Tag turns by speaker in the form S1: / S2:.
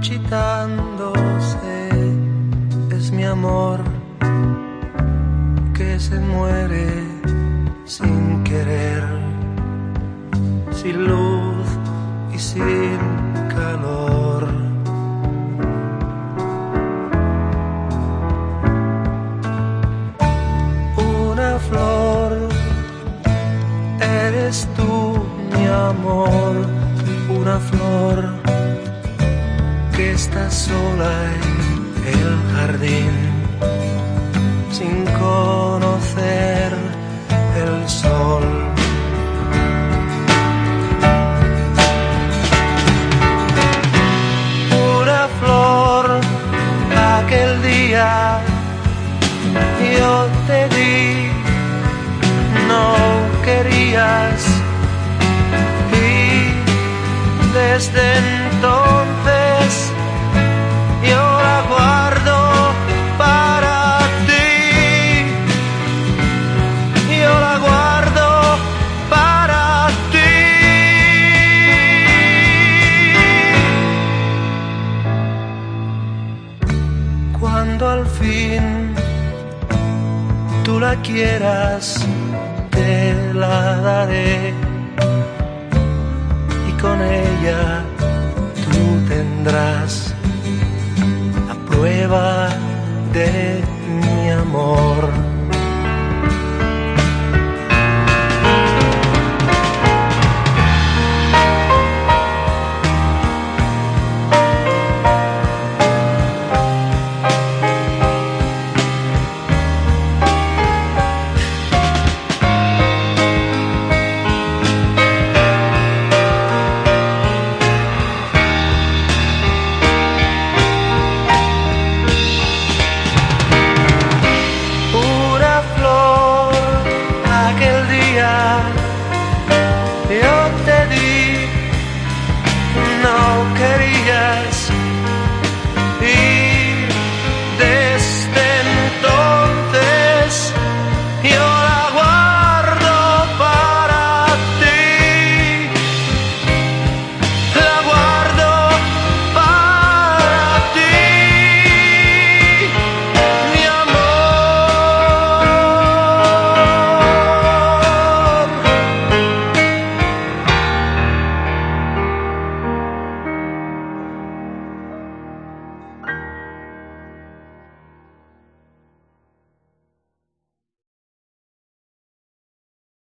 S1: marchitándose es mi amor que se muere sin querer, sin luz y sin calor. Una flor, eres tú mi amor, una flor está sola en el jardín sin conocer el sol. Una flor, aquel día yo te di, no querías y desde entonces cuando al fin tú la quieras, te la daré. Y con ella tú tendrás Okay.